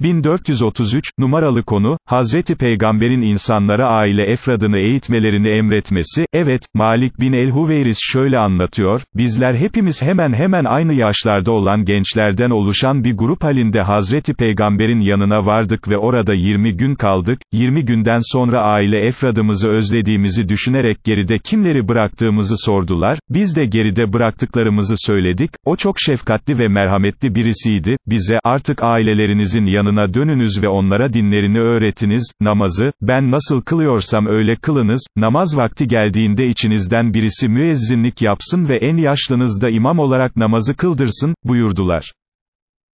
1433, numaralı konu, Hazreti Peygamber'in insanlara aile efradını eğitmelerini emretmesi, evet, Malik bin el-Huveyris şöyle anlatıyor, bizler hepimiz hemen hemen aynı yaşlarda olan gençlerden oluşan bir grup halinde Hazreti Peygamber'in yanına vardık ve orada 20 gün kaldık, 20 günden sonra aile efradımızı özlediğimizi düşünerek geride kimleri bıraktığımızı sordular, biz de geride bıraktıklarımızı söyledik, o çok şefkatli ve merhametli birisiydi, bize, artık ailelerinizin yanına dönünüz ve onlara dinlerini öğretiniz, namazı, ben nasıl kılıyorsam öyle kılınız, namaz vakti geldiğinde içinizden birisi müezzinlik yapsın ve en yaşlınız da imam olarak namazı kıldırsın, buyurdular.